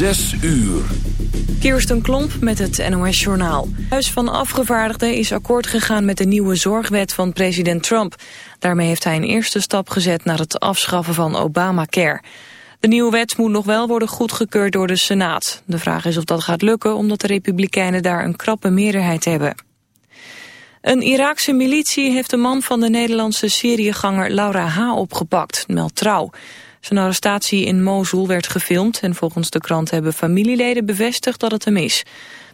Zes uur. Kirsten Klomp met het NOS-journaal. Huis van Afgevaardigden is akkoord gegaan met de nieuwe zorgwet van president Trump. Daarmee heeft hij een eerste stap gezet naar het afschaffen van Obamacare. De nieuwe wet moet nog wel worden goedgekeurd door de Senaat. De vraag is of dat gaat lukken omdat de Republikeinen daar een krappe meerderheid hebben. Een Iraakse militie heeft de man van de Nederlandse Syriëganger Laura H. opgepakt, meldt trouw. Zijn arrestatie in Mosul werd gefilmd en volgens de krant hebben familieleden bevestigd dat het hem is.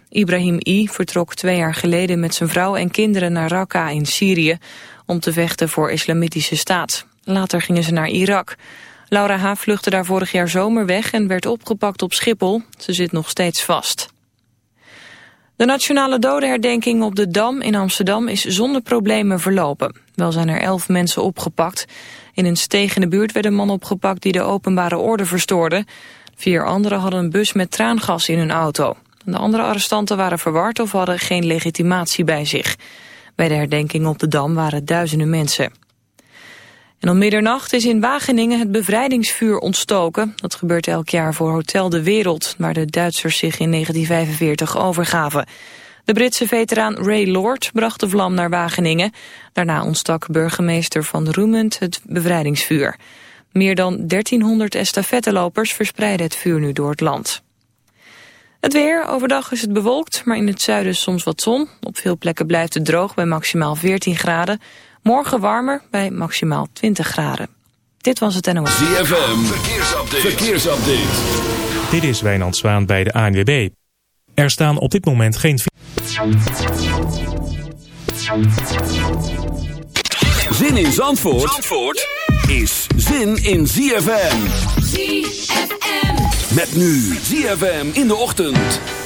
Ibrahim I. vertrok twee jaar geleden met zijn vrouw en kinderen naar Raqqa in Syrië om te vechten voor islamitische staat. Later gingen ze naar Irak. Laura H. vluchtte daar vorig jaar zomer weg en werd opgepakt op Schiphol. Ze zit nog steeds vast. De nationale dodenherdenking op de Dam in Amsterdam is zonder problemen verlopen. Wel zijn er elf mensen opgepakt. In een steeg in de buurt werd een man opgepakt die de openbare orde verstoorde. Vier anderen hadden een bus met traangas in hun auto. De andere arrestanten waren verward of hadden geen legitimatie bij zich. Bij de herdenking op de Dam waren duizenden mensen. En om middernacht is in Wageningen het bevrijdingsvuur ontstoken. Dat gebeurt elk jaar voor Hotel de Wereld, waar de Duitsers zich in 1945 overgaven. De Britse veteraan Ray Lord bracht de vlam naar Wageningen. Daarna ontstak burgemeester Van Roemend het bevrijdingsvuur. Meer dan 1300 estafettelopers verspreiden het vuur nu door het land. Het weer, overdag is het bewolkt, maar in het zuiden soms wat zon. Op veel plekken blijft het droog bij maximaal 14 graden. Morgen warmer bij maximaal 20 graden. Dit was het NOS. ZFM, verkeersupdate. verkeersupdate. Dit is Wijnand Zwaan bij de ANWB. Er staan op dit moment geen... Zin in Zandvoort, Zandvoort is zin in ZFM. ZFM. Met nu ZFM in de ochtend.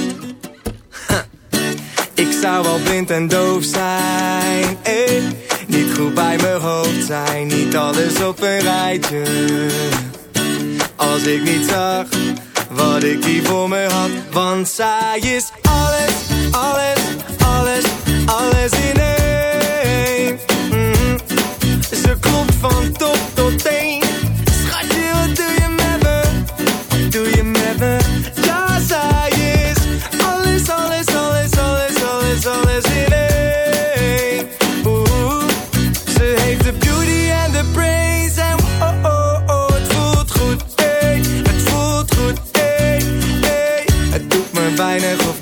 zou wel blind en doof zijn. Eh, niet goed bij mijn hoofd zijn, niet alles op een rijtje. Als ik niet zag wat ik hier voor me had, want zij is alles, alles, alles, alles in één. Mm Ze klopt van top tot teen.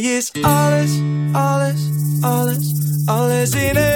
Zij is alles, alles, alles, alles in één.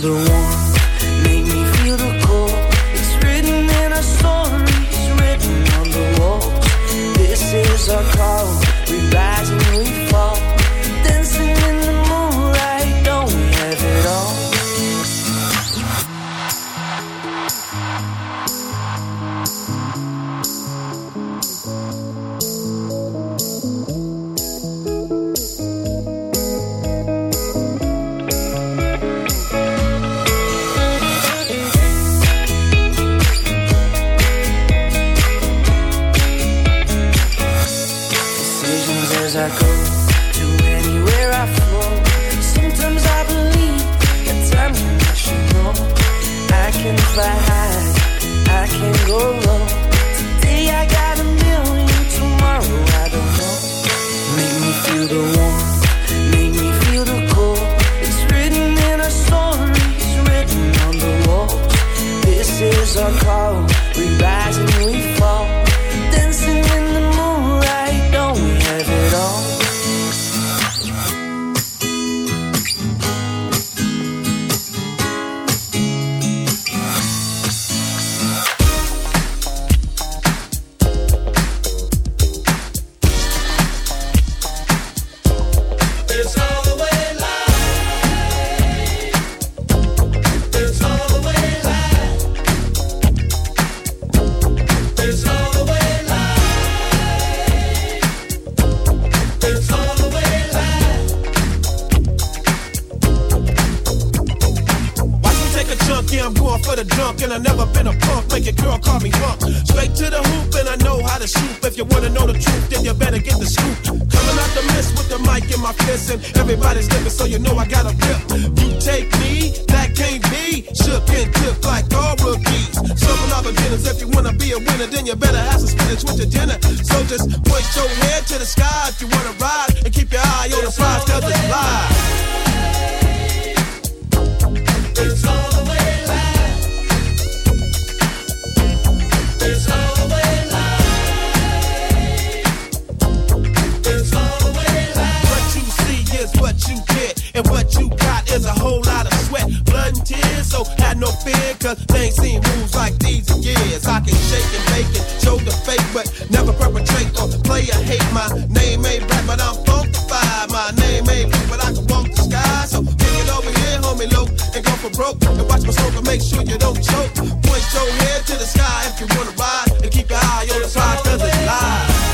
the one. smoke and make sure you don't choke. Point your head to the sky if you wanna ride, and keep your eye on the prize 'cause it's live.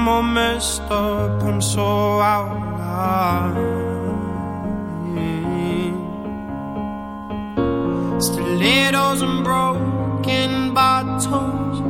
I'm all messed up, I'm so out of line. Stilettos and broken bottles